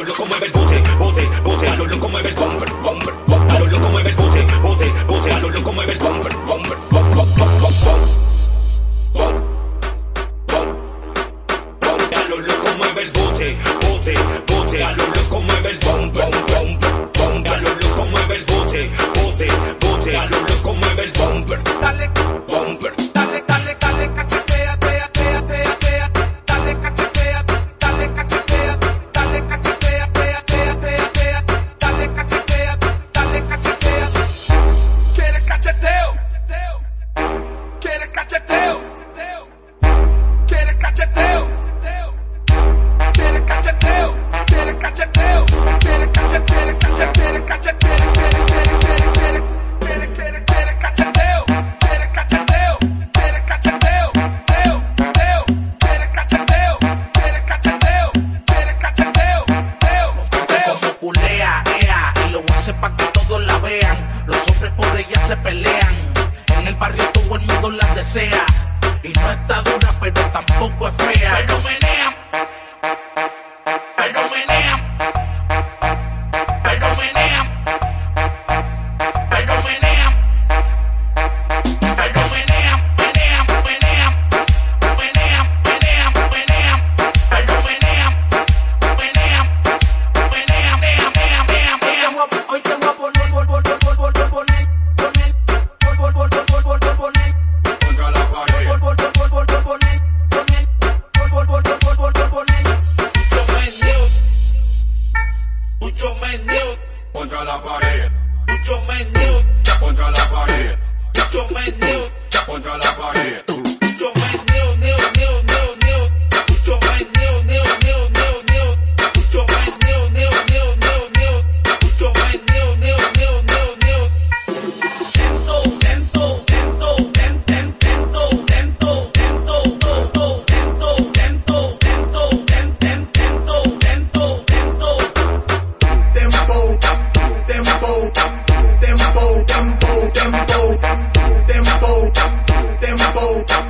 lo loco mueve el bote, bote, bote, a lo loco mueve el bomber, bomber, a lo loco mueve el bote, bote, bote, a lo loco mueve el bomber, bomber, bomber, a lo loco loco mueve Y no está dura, pero tampoco es fea. Pero. menudo, ya contra la pared, ya on ya contra la. Oh.